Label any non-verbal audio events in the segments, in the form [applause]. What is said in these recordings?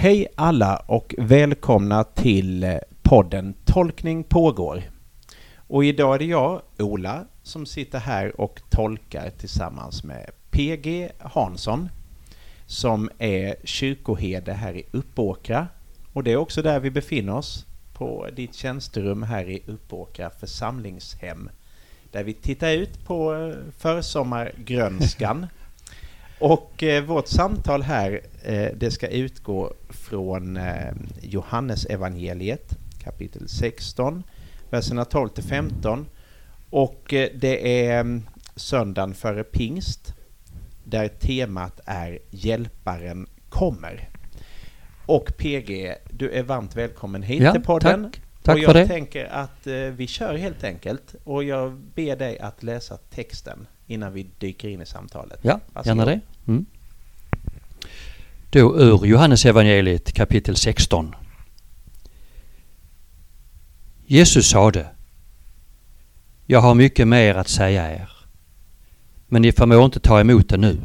Hej alla och välkomna till eh, podden Tolkning pågår. Och idag är det jag, Ola, som sitter här och tolkar tillsammans med PG Hansson som är kyrkoherde här i Uppåkra. Och det är också där vi befinner oss, på ditt tjänsterum här i Uppåkra församlingshem. Där vi tittar ut på eh, försommargrönskan. [laughs] Och eh, vårt samtal här, eh, det ska utgå från eh, Johannes evangeliet kapitel 16, verserna 12 till 15. Och eh, det är mm, söndagen före pingst, där temat är Hjälparen kommer. Och PG, du är varmt välkommen hit Ja, till podden. tack. Tack och för jag det. tänker att eh, vi kör helt enkelt. Och jag ber dig att läsa texten innan vi dyker in i samtalet. Ja, Varsågod. gärna det. Mm. Då ur Johannes evangeliet kapitel 16. Jesus sade Jag har mycket mer att säga er, men ni förmår inte ta emot det nu.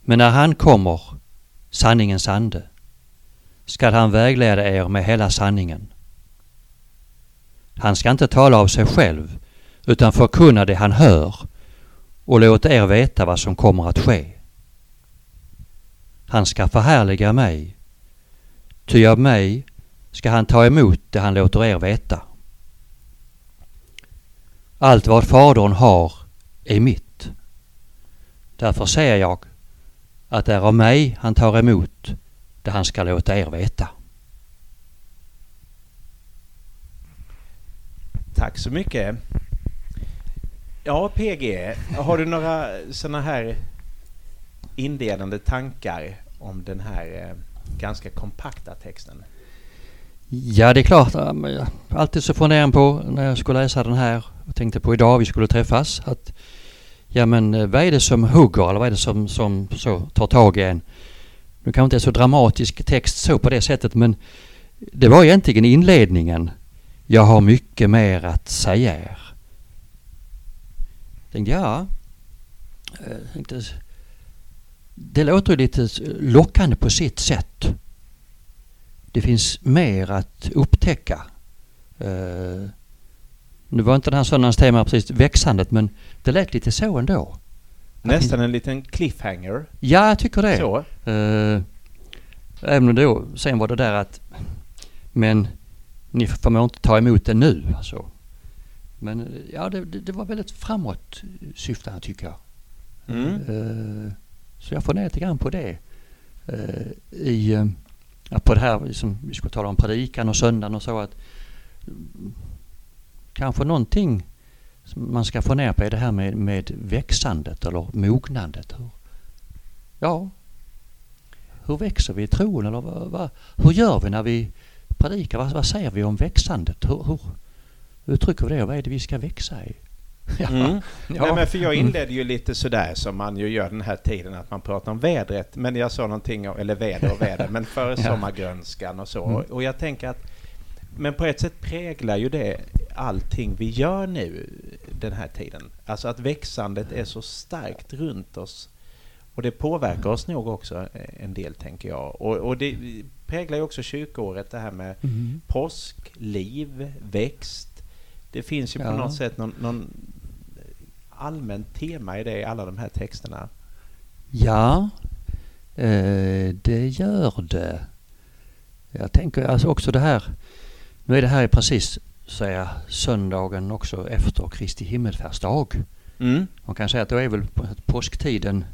Men när han kommer, sanningens ande, skall han vägleda er med hela sanningen. Han ska inte tala av sig själv, utan förkunna det han hör och låta er veta vad som kommer att ske. Han ska förhärliga mig, ty av mig ska han ta emot det han låter er veta. Allt vad Fadern har är mitt. Därför säger jag att det är av mig han tar emot det han ska låta er veta. Tack så mycket. Ja, PG, har du några sådana här inledande tankar om den här eh, ganska kompakta texten? Ja, det är klart. jag- Alltid så funderar jag på när jag skulle läsa den här och tänkte på idag vi skulle träffas att ja men eh, vad är det som hugger eller vad är det som, som så tar tag i en? Nu kanske inte är så dramatisk text så på det sättet men det var egentligen inledningen. Jag har mycket mer att säga er. Tänkte ja, eh, tänkte, det låter lite lockande på sitt sätt det finns mer att upptäcka. Uh, nu var inte den här söndagens tema precis växandet men det lät lite så ändå. Nästan en liten cliffhanger. Ja, jag tycker det. Så. Uh, även om då, sen var det där att men ni förmår inte ta emot det nu. Alltså. Men eh, ja, det, det var väldigt framåt syftande tycker jag. Mm. Eh, Så jag får ner lite grann på det. Eh, I, på det här som vi skulle tala om predikan och söndagen och så att mm, kanske någonting som man ska få ner på är det här med, med växandet eller mognandet. Hur, ja, hur växer vi i tron eller vad, vad, hur gör vi när vi predikar? Vad, vad säger vi om växandet? Hur, hur uttrycker vi det och vad är det vi ska växa i? [laughs] Ja, Mm. ja. Nej, men för jag inledde ju lite sådär som man ju gör den här tiden att man pratar om vädret. Men jag sa någonting om, eller väder och väder, men före [laughs] Ja. sommargrönskan och så. Mm. Och jag tänker att, men på ett sätt präglar ju det allting vi gör nu den här tiden. Alltså att växandet är så starkt runt oss. Och det påverkar oss nog också en del tänker jag. Och, och det präglar ju också kyrkoåret det här med Mm. påsk, liv, växt. Det finns ju på Ja. något sätt någon, någon allmänt tema i det i alla de här texterna. Ja, eh, det gör det. Jag tänker alltså också det här, nu är det här precis säga söndagen också efter Kristi himmelfärdsdag. Mm. Man kan säga att då är väl på- påsktiden,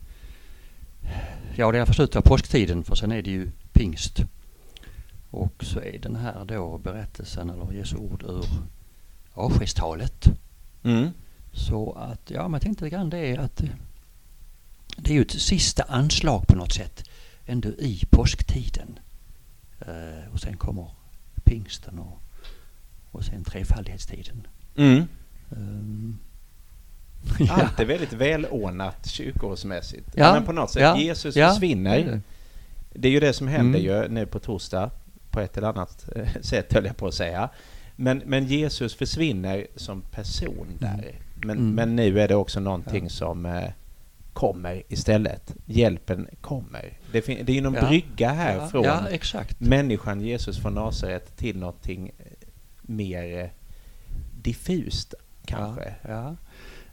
ja det är för slutet av påsktiden för sen är det ju pingst. Och så är den här då berättelsen eller Jesu ord ur avskedstalet. Mm. Så att, ja jag tänkte lite grann det att eh, det är ju ett sista anslag på något sätt ändå i påsktiden. Eh, och sen kommer pingsten och, och sen trefaldighetstiden. Mm. [laughs] Um, Allt är väldigt välordnat kyrkoårsmässigt. Ja. Men på något sätt, Ja. Jesus Ja. försvinner. Det är ju det som händer Mm. ju nu på torsdag på ett eller annat eh, sätt höll jag på att säga. Men, men Jesus försvinner som person där. Men, Mm. men nu är det också någonting Ja. som eh, kommer istället. Hjälpen kommer. Det, fin- det är ju någon Ja. brygga här ja, från Ja, människan Jesus från Nasaret till någonting eh, mer eh, diffust kanske. Ja.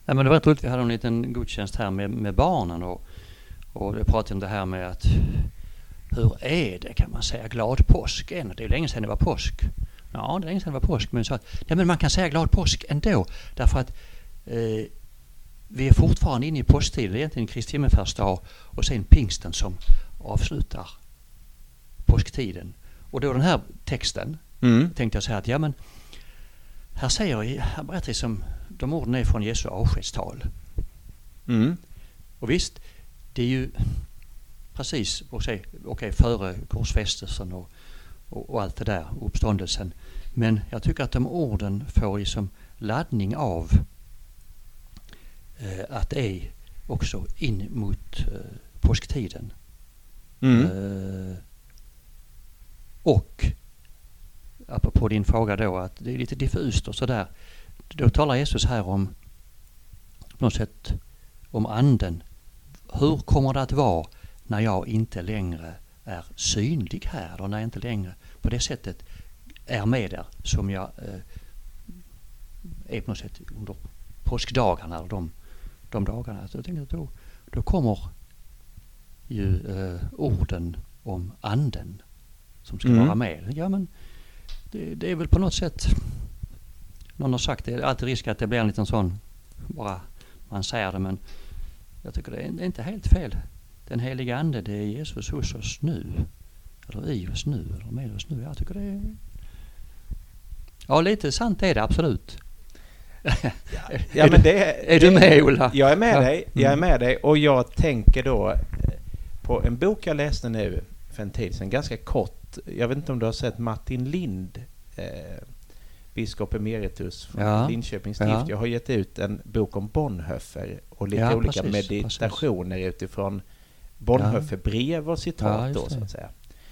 Nej, men det var rätt roligt. Vi hade en liten gudstjänst här med, med barnen och, och jag pratade om det här med att hur är det kan man säga glad påsk än? Det är länge sedan det var påsk. Ja, det är länge sedan det var påsk. Men, så att, ja, men man kan säga glad påsk ändå därför att eh, vi är fortfarande inne i påsktiden. Det är egentligen Kristi himmelsfärdsdag och sen pingsten som avslutar påsktiden. Och då den här texten Mm. tänkte jag säga att ja men här säger här berättar som de orden är från Jesu avskedstal. Mm. Och visst, det är ju precis okej, okej, före korsfästelsen och, och, och allt det där, uppståndelsen. Men jag tycker att de orden får liksom laddning av eh, att det är också in mot eh, påsktiden. Mm. Eh, och apropå din fråga då att det är lite diffust och sådär. Då talar Jesus här om på något sätt om anden. Hur kommer det att vara när jag inte längre är synlig här och när jag inte längre på det sättet är med där som jag eh, är på något sätt under påskdagarna eller de, de dagarna. Så jag tänker att då, då kommer ju eh, orden om anden som ska Mm. vara med. Ja men det, det är väl på något sätt, någon har sagt det, är alltid risk att det blir en liten sån, bara man säger det men jag tycker det är, det är inte helt fel. Den heliga ande det är Jesus hos oss nu. Eller i oss nu, eller med oss nu. Jag tycker det är... Ja, lite sant är det absolut. Ja, men det, är [laughs] du med Ola? Jag är med Ja. dig. Jag är Mm. med dig och jag tänker då eh, på en bok jag läste nu för en tid sedan, ganska kort. Jag vet inte om du har sett Martin Lind, eh, biskop emeritus från Ja. Linköpings Ja. stift. Jag har gett ut en bok om Bonhoeffer och lite Ja, olika precis, meditationer utifrån Bonhoeffer-brev och citat Ja, då, så att säga.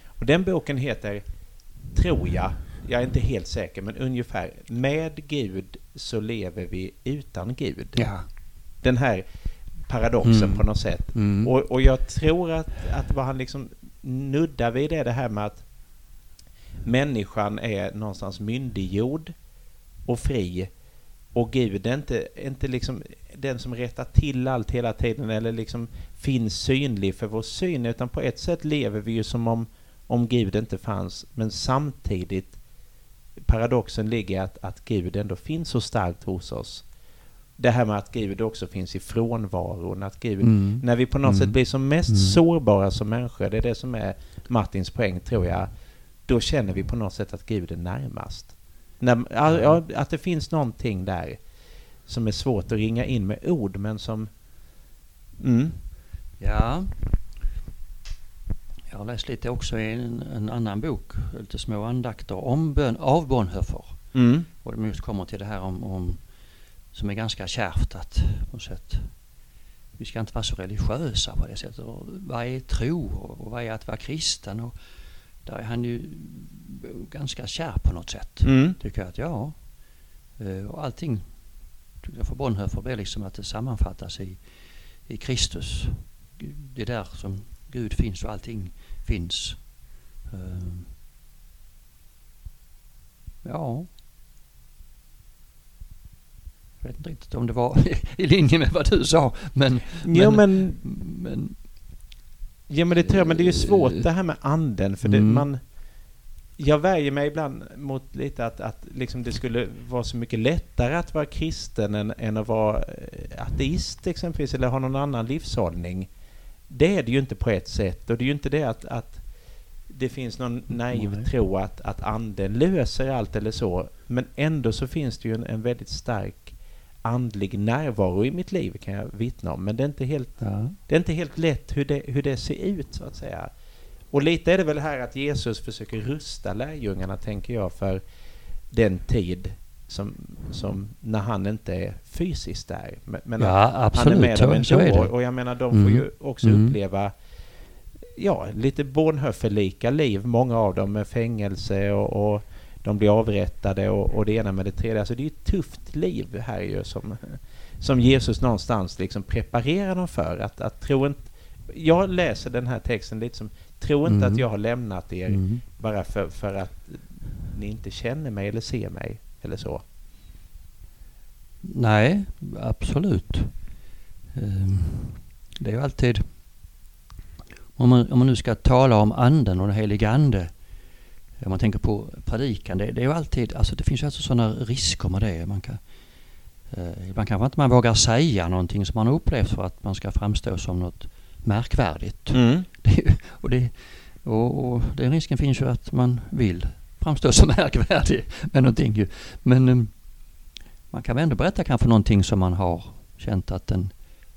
Och den boken heter, tror jag, jag är inte helt säker, men ungefär Med Gud så lever vi utan Gud Ja. den här paradoxen Mm. på något sätt. Mm. Och, och jag tror att, att vad han liksom nuddar vid är det här med att människan är någonstans myndiggjord och fri och Gud är inte, inte liksom den som rättar till allt hela tiden eller liksom finns synlig för vår syn utan på ett sätt lever vi ju som om, om Gud inte fanns men samtidigt paradoxen ligger att, att Gud ändå finns så starkt hos oss. Det här med att Gud också finns i frånvaron, att Gud Mm. när vi på något Mm. sätt blir som mest Mm. sårbara som människor, det är det som är Martins poäng tror jag, då känner vi på något sätt att Gud är närmast. När, ja, ja, att det finns någonting där som är svårt att ringa in med ord, men som... Mm, Ja. Jag har läst lite också i en, en annan bok, lite små andakter om bön, av Bonhoeffer. mm, Och de just kommer till det här om, om som är ganska kärvt att på sätt vi ska inte vara så religiösa på det sättet. Och vad är tro och, och vad är att vara kristen? Och där är han ju ganska kärv på något sätt. mm, Tycker jag att ja. Eh, Och allting för Bonhoeffer blir liksom att det sammanfattas i, i Kristus. Det är där som Gud finns och allting finns. Eh, Ja. Jag vet inte riktigt om det var [laughs] i linje med vad du sa men... Jo, men, men ja, men det tror jag, men det är ju svårt det här med anden, för det, Mm. man... Jag värjer mig ibland mot lite att, att liksom det skulle vara så mycket lättare att vara kristen än, än att vara eh, ateist exempelvis, eller ha någon annan livshållning. Det är det ju inte på ett sätt, och det är ju inte det att, att det finns någon naiv Nej. tro att, att anden löser allt eller så, men ändå så finns det ju en, en väldigt stark andlig närvaro i mitt liv kan jag vittna om, men det är inte helt ja. det är inte helt lätt hur det, hur det ser ut så att säga. Och lite är det väl här att Jesus försöker rusta lärjungarna, tänker jag, för den tid som, som när han inte är fysiskt där. Men, ja absolut. han är med dem ändå. Och jag menar, de Mm. får ju också Mm. uppleva ja, lite Bonhoeffer-lika liv, många av dem med fängelse och, och de blir avrättade och, och det ena med det tredje. Alltså det är ett tufft liv här ju som, som Jesus någonstans liksom preparerar dem för. Att, att tro inte, jag läser den här texten lite som, tro inte Mm. att jag har lämnat er Mm. bara för, för att ni inte känner mig eller ser mig eller så. Nej, absolut. Ehm, Det är ju alltid... Om man, om man nu ska tala om anden och den helige ande. Om man tänker på predikan. Det, det är ju alltid... Alltså det finns ju alltså sådana risker med det. Man kan, eh, ibland kanske inte man vågar säga någonting som man har upplevt för att man ska framstå som något märkvärdigt. Mm. Det, och, det, och, och den risken finns ju att man vill framstå som [laughs] märkvärdig med någonting ju. Men um, man kan väl ändå berätta kanske någonting som man har känt att den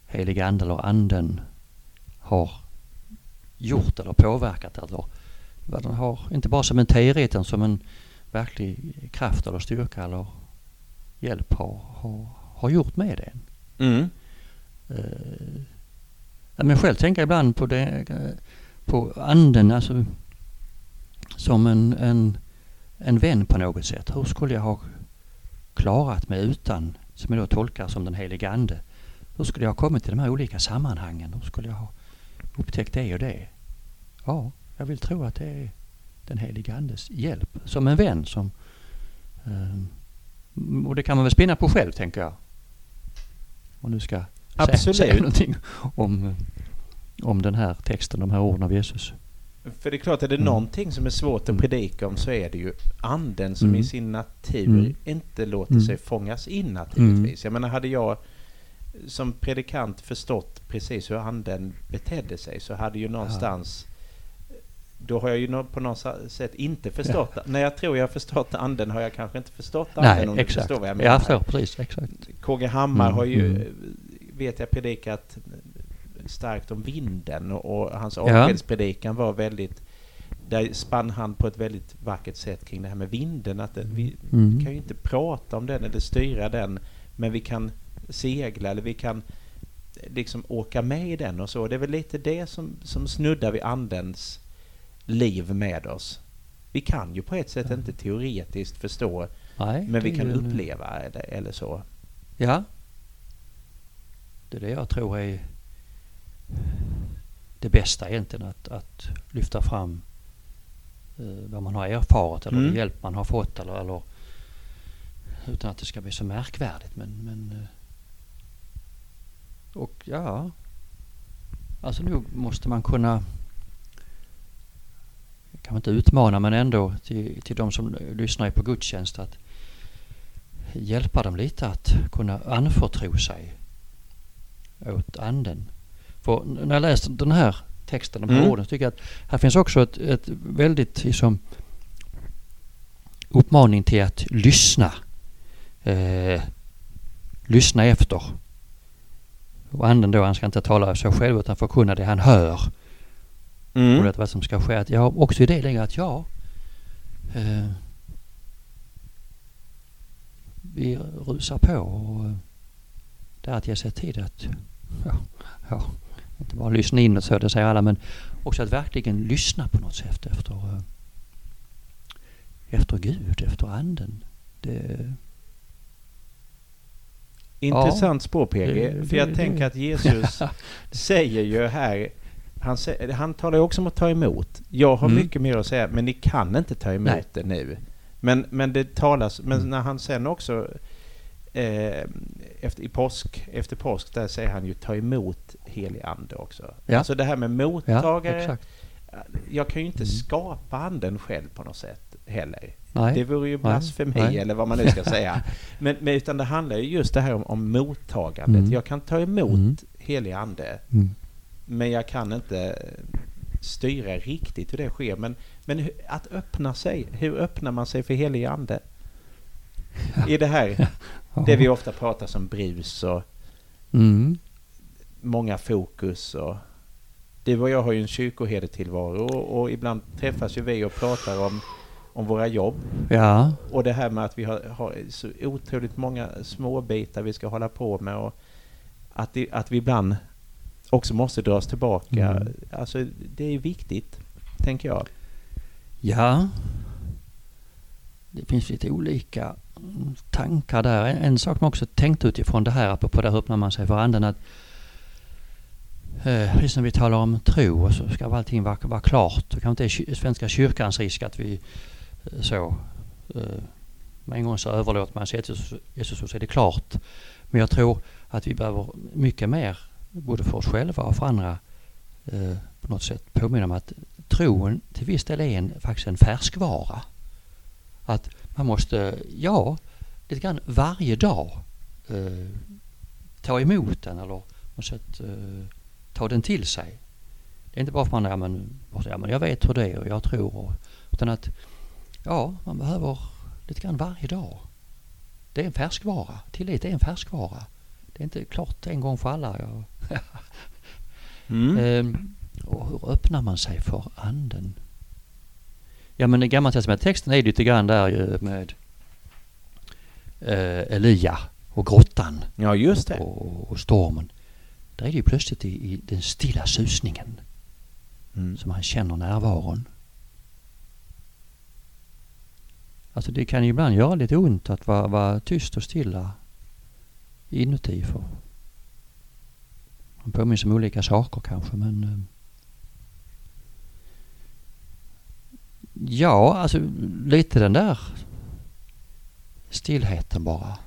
heliga ande eller anden har gjort eller påverkat eller vad den har, inte bara som en teori utan som en verklig kraft eller styrka eller hjälp har, har, har gjort med en. Mm. Ja, men själv tänker jag ibland på det, eh, på anden alltså som en, en, en vän på något sätt. Hur skulle jag ha klarat mig utan, som jag då tolkar som den helige ande. Hur skulle jag ha kommit till de här olika sammanhangen? Hur skulle jag ha upptäckt det och det? Ja, jag vill tro att det är den helige andes hjälp. Som en vän som... Eh, och det kan man väl spinna på själv tänker jag. Om du ska Absolut. säga någonting om, om den här texten, de här orden av Jesus. För det är klart, är det Mm. någonting som är svårt att Mm. predika om så är det ju anden som Mm. i sin natur Mm. inte låter Mm. sig fångas in naturligtvis. Jag menar, hade jag som predikant förstått precis hur anden betedde sig så hade ju någonstans då har jag ju på något sätt inte förstått. När jag tror jag har förstått anden har jag kanske inte förstått anden om Nej, du exakt. förstår vad jag Jag menar. förstår precis, exakt. KG Hammar Mm, har ju, mm. vet jag, predikat starkt om vinden och, och hans Ja. avskedspredikan var väldigt där spann han på ett väldigt vackert sätt kring det här med vinden. Att det, vi Mm. kan ju inte prata om den eller styra den, men vi kan segla eller vi kan liksom åka med i den och så. Det är väl lite det som, som snuddar vid andens liv med oss. Vi kan ju på ett sätt Ja. inte teoretiskt förstå, Nej, men vi det kan uppleva eller, eller så. Ja. Det är det jag tror är det bästa egentligen att, att lyfta fram eh, vad man har erfarit eller Mm. hjälp man har fått eller, eller utan att det ska bli så märkvärdigt men, men eh, och ja alltså nu måste man kunna kan man inte utmana men ändå till, till de som lyssnar på gudstjänst att hjälpa dem lite att kunna anförtro sig åt anden. För när jag läste den här texten, de här Mm. orden, så tycker jag att här finns också ett, ett väldigt liksom, uppmaning till att lyssna. Eh, lyssna efter. Och anden då, han ska inte tala så själv utan förkunna det han hör. Mm. Och vet vad som ska ske. Att jag också i det lägger att ja, eh, vi rusar på och eh, det är att ge sig tid att, ja, ja, inte bara lyssna in och så, det säger alla, men också att verkligen lyssna på något sätt efter, eh, efter Gud, efter anden. Det, Intressant spår PG. Det- för jag det- tänker det- att Jesus [laughs] säger ju här, han, sä- han talar också om att ta emot. Jag har Mm. mycket mer att säga, men ni kan inte ta emot Nej. det nu. Men, men det talas, men Mm. när han sen också eh, efter, i påsk, efter påsk, där säger han ju ta emot helig ande också. Ja. Alltså det här med ja, mottagare. exakt. jag kan ju inte Mm. skapa anden själv på något sätt heller. Nej. Det vore ju Nej. blasfemi Nej. eller vad man nu ska säga. [laughs] Men, men utan det handlar ju just det här om, om mottagandet. Mm. Jag kan ta emot Mm. helig ande, Mm. Men jag kan inte styra riktigt hur det sker. Men, men att öppna sig, hur öppnar man sig för helig ande? I det här, [laughs] det vi ofta pratar som brus och Mm. många fokus och du och jag har ju en kyrkoherdetillvaro och, och ibland träffas ju vi och pratar om, om våra jobb Ja, och det här med att vi har, har så otroligt många små bitar vi ska hålla på med och att, det, att vi ibland också måste dras tillbaka. Mm. Alltså det är viktigt, tänker jag. Ja. det finns lite olika tankar där. En, en sak man också tänkt utifrån det här, apropå där öppnar man sig för anden, att eh, precis som vi talar om tro så ska allting vara, vara klart. Det kanske inte är Svenska kyrkans risk att vi eh, så eh, med en gång så överlåter man sig till Jesus och så är det klart. Men jag tror att vi behöver mycket mer, både för oss själva och för andra, eh, på något sätt påminna om att tron till viss del är en, faktiskt en färskvara. Att man måste, ja, lite grann varje dag eh, ta emot den eller på något sätt eh, ta den till sig. Det är inte bara för att man, ja men, ja, men jag vet hur det är och jag tror. Och, utan att, ja, man behöver lite grann varje dag. Det är en färskvara. Tillit är en färskvara. Det är inte klart en gång för alla. [laughs] mm. ehm, och hur öppnar man sig för anden? Ja men den gamla texten är lite grann där ju med eh, Elia och grottan. Ja just det. Och, och stormen. Där är det ju plötsligt i, i den stilla susningen mm. som han känner närvaron. Alltså det kan ju ibland göra lite ont att vara, vara tyst och stilla inuti. För man påminns om olika saker kanske men eh, Ja, alltså lite den där stillheten bara.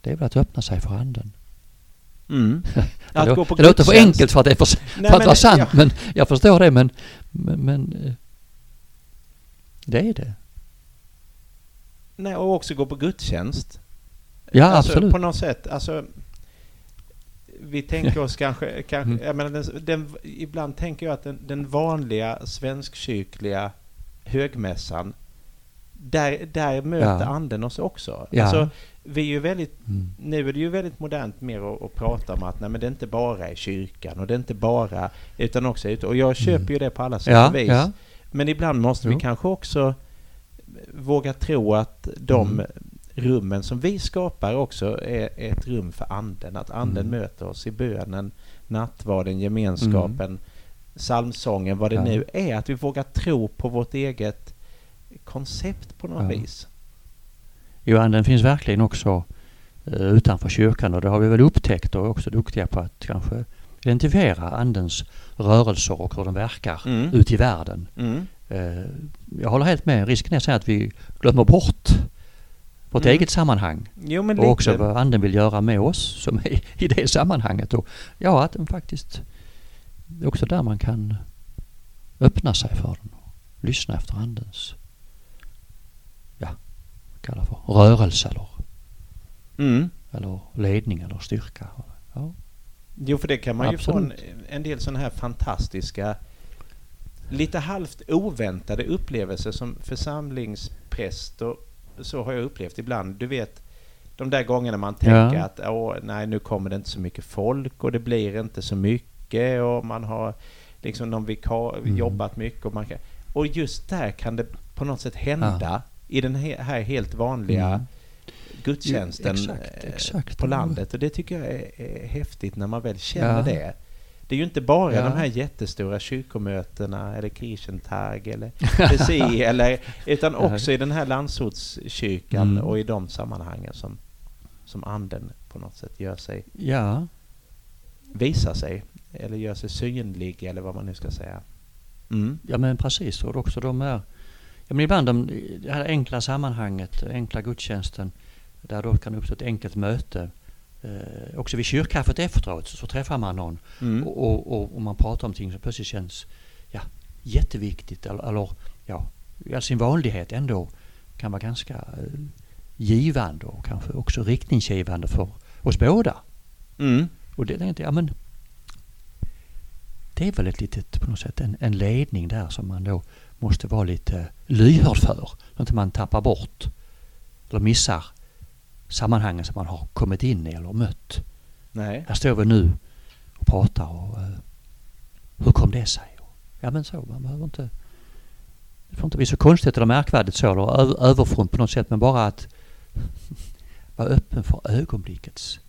Det är väl att öppna sig för anden. Mm. [laughs] Att det, gå på det låter för enkelt för att det är för, Nej, för att vara sant, ja. men jag förstår det men, men, men eh, det är det. Nej, och också gå på gudstjänst. Ja, alltså, absolut. På något sätt, alltså vi tänker oss [laughs] kanske, kanske mm. jag menar, den, den, ibland tänker jag att den, den vanliga svenskkyrkliga högmässan, där, där möter ja. anden oss också. Ja. Alltså, vi är ju väldigt, mm. Nu är det ju väldigt modernt mer att, att prata om att nej, men det är inte bara är kyrkan och det är inte bara, utan också ute. Och jag köper mm. ju det på alla sätt och vis. Ja. Men ibland måste jo. vi kanske också våga tro att de mm. Rummen som vi skapar också är, ett rum för anden. Att anden mm. möter oss i bönen, nattvarden, gemenskapen, mm. psalmsången, vad det ja. nu är. Att vi vågar tro på vårt eget koncept på något ja. vis. Jo, anden finns verkligen också uh, utanför kyrkan och det har vi väl upptäckt och är också duktiga på att kanske identifiera andens rörelser och hur de verkar mm. ut i världen. Mm. Uh, jag håller helt med. Risken är att vi glömmer bort vårt mm. eget sammanhang. Jo, och också vad anden vill göra med oss som är i det sammanhanget. Och ja, att den faktiskt det är också där man kan öppna sig för den och lyssna efter andens kallar för rörelse eller, mm. eller ledning eller styrka. Ja. Jo, för det kan man Absolut. ju få en, en del sådana här fantastiska, lite halvt oväntade upplevelser som församlingspräst och så har jag upplevt ibland. Du vet, de där gångerna man tänker ja. att Åh, nej, nu kommer det inte så mycket folk och det blir inte så mycket och man har liksom någon vikar, mm. jobbat mycket och man kan, och just där kan det på något sätt hända ja i den här helt vanliga mm. gudstjänsten ja, exakt, eh, exakt. på landet. Och det tycker jag är, är häftigt när man väl känner det. Det är ju inte bara ja. de här jättestora kyrkomötena eller Kirchentag eller [laughs] PCI eller utan också i den här landsortskyrkan mm. och i de sammanhangen som, som anden på något sätt gör sig ja. visar sig eller gör sig synlig eller vad man nu ska säga. Mm. Ja men precis och också de här Ja, men ibland de, det här enkla sammanhanget, enkla gudstjänsten, där då kan uppstå ett enkelt möte. Eh, också vid kyrkkaffet efteråt så, så träffar man någon mm. och, och, och, man pratar om någonting som plötsligt känns ja, jätteviktigt eller, eller ja, i all sin vanlighet ändå kan vara ganska eh, givande och kanske också riktningsgivande för oss båda. Mm. Och det tänkte jag, men det är väl ett litet, på något sätt, en, en ledning där som man då måste vara lite lyhörd för. Så att man tappar bort eller missar sammanhangen som man har kommit in i eller mött. Nej. Här står vi nu och pratar och uh, hur kom det sig? Ja men så, man behöver inte det får inte bli så konstigt eller märkvärdigt så eller överfront på något sätt men bara att [laughs] vara öppen för ögonblickets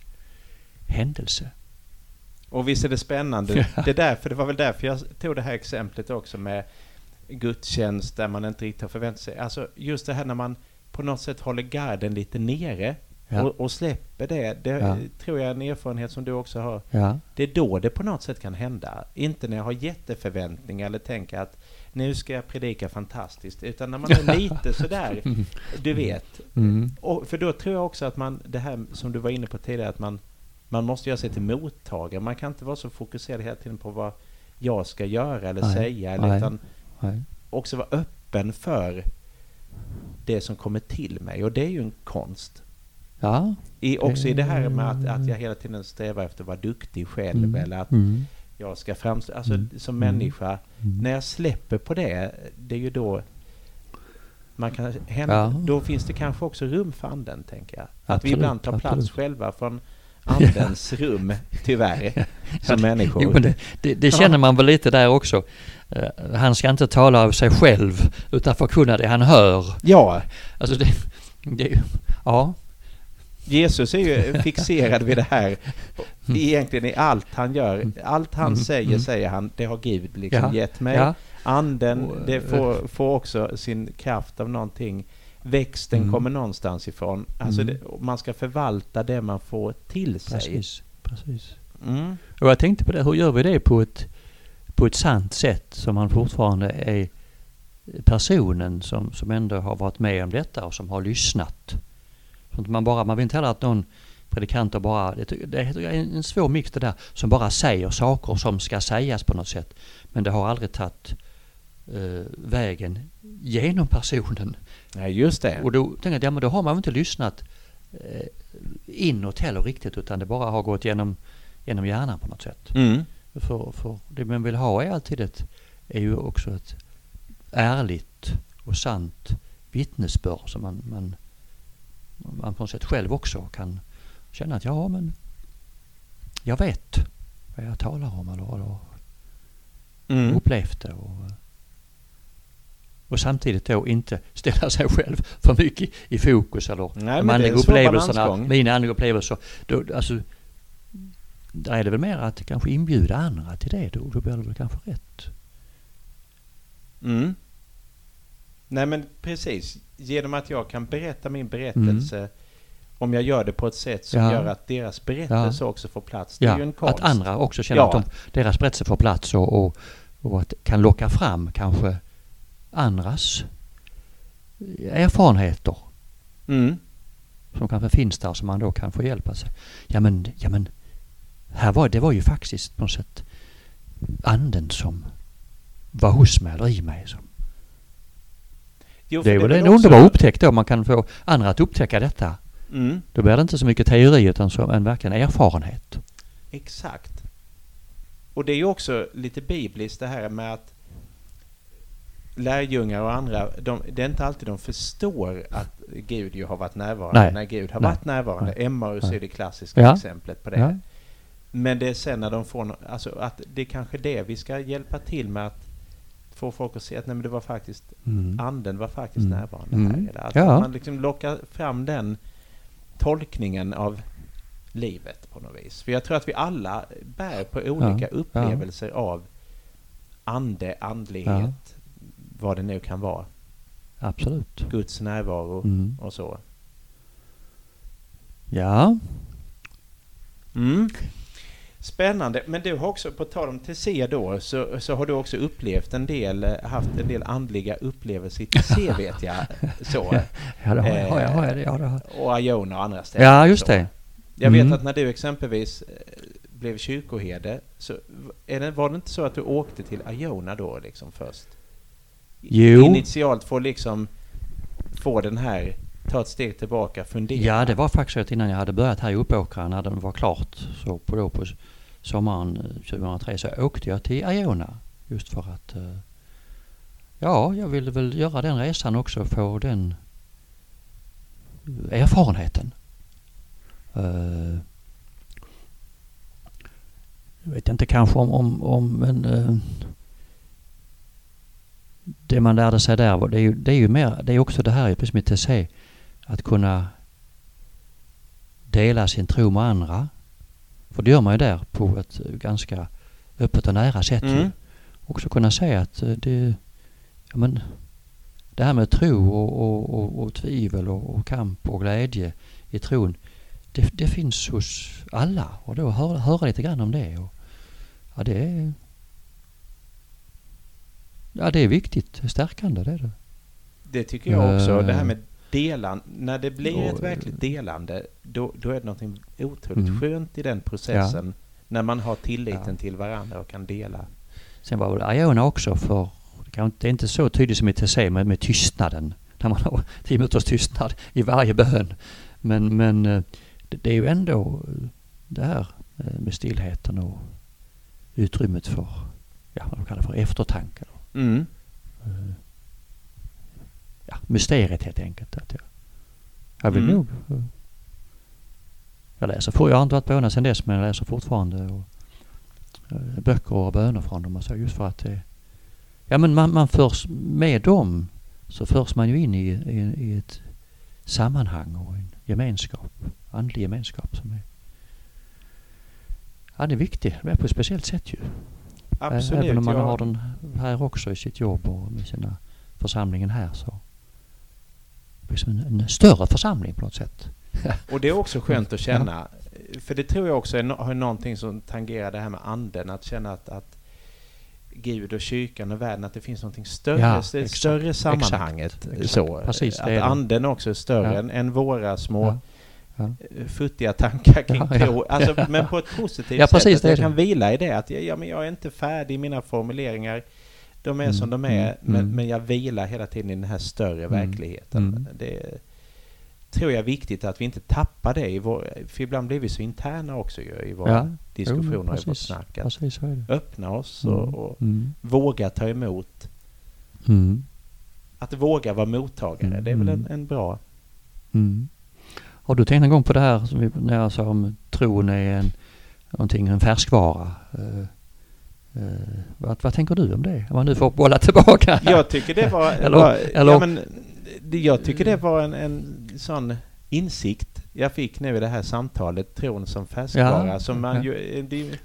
händelse. Och visst är det spännande. [laughs] det, är därför, det var väl därför jag tog det här exemplet också med gudstjänst där man inte riktigt har förväntat sig. Alltså just det här när man på något sätt håller garden lite nere Ja. och, och släpper det. Det Ja. tror jag är en erfarenhet som du också har. Ja. Det är då det på något sätt kan hända. Inte när jag har jätteförväntningar eller tänker att nu ska jag predika fantastiskt. Utan när man är [laughs] lite sådär, du vet. Mm. Och för då tror jag också att man, det här som du var inne på tidigare, att man, man måste göra sig till mottagare. Man kan inte vara så fokuserad hela tiden på vad jag ska göra eller Nej, säga. Eller, utan Nej. också vara öppen för det som kommer till mig. Och det är ju en konst. Ja. I, också i det här med att, att jag hela tiden strävar efter att vara duktig själv. Mm. Eller att Mm. jag ska framstå, alltså Mm. som människa. Mm. När jag släpper på det, det är ju då man kan hända, Ja. då finns det kanske också rum för anden, tänker jag. Att vi ibland tar plats absolut. själva från [laughs] andens rum, tyvärr, [laughs] som människor. Jo, det, det, det känner man väl lite där också. Eh, han ska inte tala av sig själv utan förkunna det han hör. Ja, Alltså det, det ja. Jesus är ju [laughs] fixerad vid det här. Egentligen i allt han gör. Allt han Mm, säger, mm. säger han, det har Gud liksom Ja, gett mig. ja. Anden, det eh, får, får också sin kraft av någonting. Växten Mm. kommer någonstans ifrån. Alltså Mm. det, man ska förvalta det man får till sig. Precis, precis. Mm. Och jag tänkte på det, hur gör vi det på ett, på ett sant sätt som man fortfarande är personen som, som ändå har varit med om detta och som har lyssnat. Så att man, bara, man vill inte heller att någon predikanter bara, det, det är en svår mix det där, som bara säger saker som ska sägas på något sätt. Men det har aldrig tagit eh, vägen genom personen. Nej, just det. Och då tänkte jag, ja men då har man väl inte lyssnat eh, inåt heller riktigt utan det bara har gått genom, genom hjärnan på något sätt. Mm. För, för det man vill ha är alltid ett, är ju också ett ärligt och sant vittnesbörd som man, man, man på något sätt själv också kan känna att ja men jag vet vad jag talar om eller har Mm. upplevt det. Och, och samtidigt då inte ställa sig själv för mycket i fokus eller Nej, de andliga upplevelserna, mina andliga upplevelser. Då, alltså, där är det väl mer att kanske inbjuda andra till det. Då, då blir det väl kanske rätt. Mm. Nej men precis. Genom att jag kan berätta min berättelse om jag gör det på ett sätt som Ja. gör att deras berättelse också får plats. Det är ju en Ja, konst. att andra också känner Ja. att de, deras berättelse får plats och, och, och att kan locka fram kanske andras erfarenheter Mm. som kanske finns där som man då kan få hjälpa sig. Ja men, ja men här var, det var ju faktiskt på något sätt anden som var hos mig eller i mig. Som. Jo, Det är väl en också- underbar upptäckt då man kan få andra att upptäcka detta. Mm. Då blir det inte så mycket teori utan som en verkligen erfarenhet. Exakt. Och det är ju också lite bibliskt det här med att lärjungar och andra, de, det är inte alltid de förstår att Gud ju har varit närvarande Nej. när Gud har Nej. varit närvarande. Nej. Emmaus Nej. är det klassiska Ja. exemplet på det. Ja. Men det är sen när de får, alltså att det är kanske det vi ska hjälpa till med att få folk att se att nej men det var faktiskt, Mm. anden var faktiskt Mm. närvarande Mm. här. Eller att Ja. man liksom lockar fram den tolkningen av livet på något vis. För jag tror att vi alla bär på olika Ja. upplevelser av ande, andlighet, vad det nu kan vara. Absolut. Guds närvaro Mm. och så. Ja. Mm. Spännande. Men du har också, på tal om TC då, så, så har du också upplevt en del, eh, haft en del andliga upplevelser i TC [laughs] vet jag. Så. Ja, det har jag. Eh, Har jag, har jag, ja, det har. Och Iona och andra ställen. ja, just det. Jag vet Mm. att när du exempelvis eh, blev kyrkoherde, så det, var det inte så att du åkte till Iona då liksom först? Jo. Initialt för att liksom få den här, ta ett steg tillbaka, fundera. Ja, det var faktiskt att innan jag hade börjat här i Uppåkra, när den var klart, så på, då på sommaren eh, 2003, så åkte jag till Iona. Just för att, eh, ja, jag ville väl göra den resan också, få den eh, erfarenheten. Jag vet inte kanske om, om, om men det man lärde sig där, det är ju, det är ju mer, det är också det här, precis som i TC, att kunna dela sin tro med andra. För det gör man ju där på ett eh, ganska öppet och nära sätt. ju. Mm. Också kunna säga att eh, det, ja men, det här med tro och, och, och, och tvivel och, och, kamp och glädje i tron. Det, det finns hos alla och då höra, höra lite grann om det. Och, ja, det är, ja, det är viktigt. Stärkande det är det. Det tycker jag också. Det här med delan, när det blir ett verkligt delande, då, då är det något otroligt mm. skönt i den processen. Ja. När man har tilliten ja. till varandra och kan dela. Sen var väl Iona också för, det är inte så tydligt som i TC med, med tystnaden. När man har [laughs] tio minuters tystnad i varje bön. Men, men eh, det, är ju ändå det här eh, med stillheten och utrymmet för, ja vad de kallar för eftertanke. Mm. Ja, mysteriet helt enkelt. Att jag, jag vill mm. nog... Jag läser, jag har inte varit böner sedan dess men jag läser fortfarande och, eh, böcker och böner från dem och så just för att det... Ja men man, man förs med dem så förs man ju in i, i, i ett sammanhang och en gemenskap, andlig gemenskap som är Ja, det är viktigt. Det är på ett speciellt sätt ju. Absolut. Även om man har den här också i sitt jobb och med sina församlingen här så liksom en, en större församling på något sätt. Och det är också skönt att känna, ja. för det tror jag också är, har någonting som tangerar det här med anden, att känna att, att Gud och kyrkan och världen, att det finns någonting större, ja, exakt, större sammanhanget. Exakt, exakt. Så, Precis, att anden också är större ja. än, än våra små ja. Eh, futtiga tankar kring ja, tro. Alltså, [laughs] men på ett positivt ja, sätt. Att jag kan vila i det. Att ja, men jag är inte färdig i mina formuleringar. De är mm, som de är, mm, men, mm. men jag vilar hela tiden i den här större mm, verkligheten. Mm. Det tror jag är viktigt att vi inte tappar det i vår... För ibland blir vi så interna också ju, i våra ja, diskussioner och i vårt snack. Att precis, öppna oss och, och våga ta emot. Att våga vara mottagare, det är väl en, en bra... Har du tänkt en gång på det här som vi, när jag sa om tron är en, någonting, en färskvara? Uh, Uh, vad, vad, tänker du om det? Om man nu får bolla tillbaka. Jag tycker det var... eller, var eller, ja, men, jag tycker det var en, en sån insikt jag fick nu i det här samtalet, tron som färskvara, ja, som man ja. ju... Det är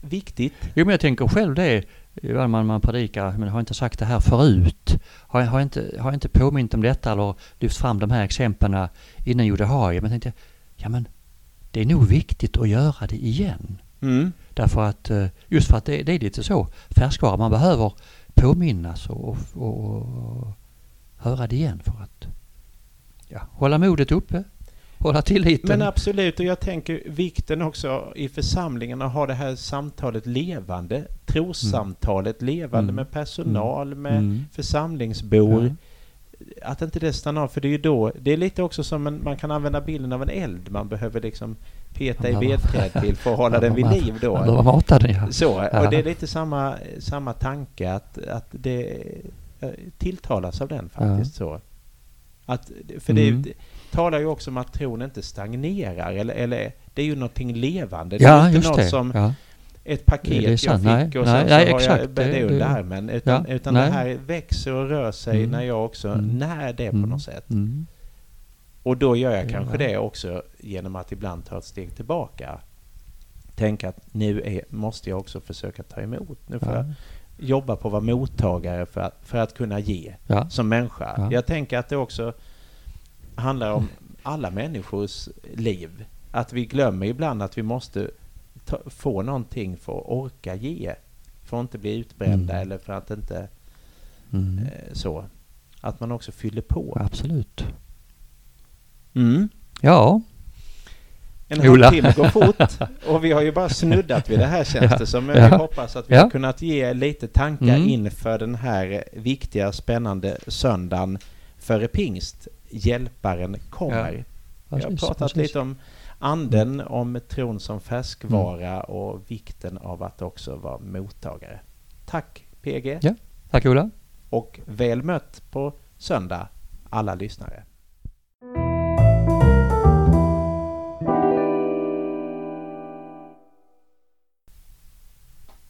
viktigt. Jo, men jag tänker själv det, man, man predikar, men har inte sagt det här förut? Har, har, inte, har inte påmint om detta eller lyft fram de här exemplen innan? Jo, det har jag. Men tänkte, ja men det är nog viktigt att göra det igen. Mm. Därför att, eh, just för att det, det är lite så färskvara. Man behöver påminnas och, och, och, och höra det igen för att ja, hålla modet uppe, hålla tilliten. Men absolut, och jag tänker vikten också i församlingen att ha det här samtalet levande. Trossamtalet mm. levande mm. med personal, mm. med mm. församlingsbor. Ja att inte det stannar av, för det är ju då, det är lite också som en, man kan använda bilden av en eld, man behöver liksom peta i vedträd till för att hålla den vid liv då. Man mata den, ja. Så, och det är lite samma, samma tanke att, att det tilltalas av den faktiskt så. Att, för det, mm. det talar ju också om att tron inte stagnerar, eller, eller det är ju någonting levande. Det är inte något det. som ja ett paket jag fick nej, och sen nej, så nej, har exakt, jag det, det under armen. Utan, ja, utan det här växer och rör sig mm. när jag också mm. när det på mm. något sätt. Mm. Och då gör jag kanske det också genom att ibland ta ett steg tillbaka. Tänka att nu är, måste jag också försöka ta emot. Nu får ja. jag jobba på att vara mottagare för att, för att kunna ge som människa. Ja. Jag tänker att det också handlar om alla människors liv. Att vi glömmer ibland att vi måste ta, få någonting för att orka ge. För att inte bli utbrända mm. eller för att inte mm. eh, så. Att man också fyller på. Absolut. Mm. Ja. En halvtimme går fort [laughs] och vi har ju bara snuddat vid det här känns det som. Men ja. vi hoppas att vi ja. har kunnat ge lite tankar mm. inför den här viktiga spännande söndagen före pingst. Hjälparen kommer. Ja. vi har pratat precis. lite om anden om tron som färskvara mm. och vikten av att också vara mottagare. Tack PG. Ja, tack Ola. Och väl mött på söndag alla lyssnare.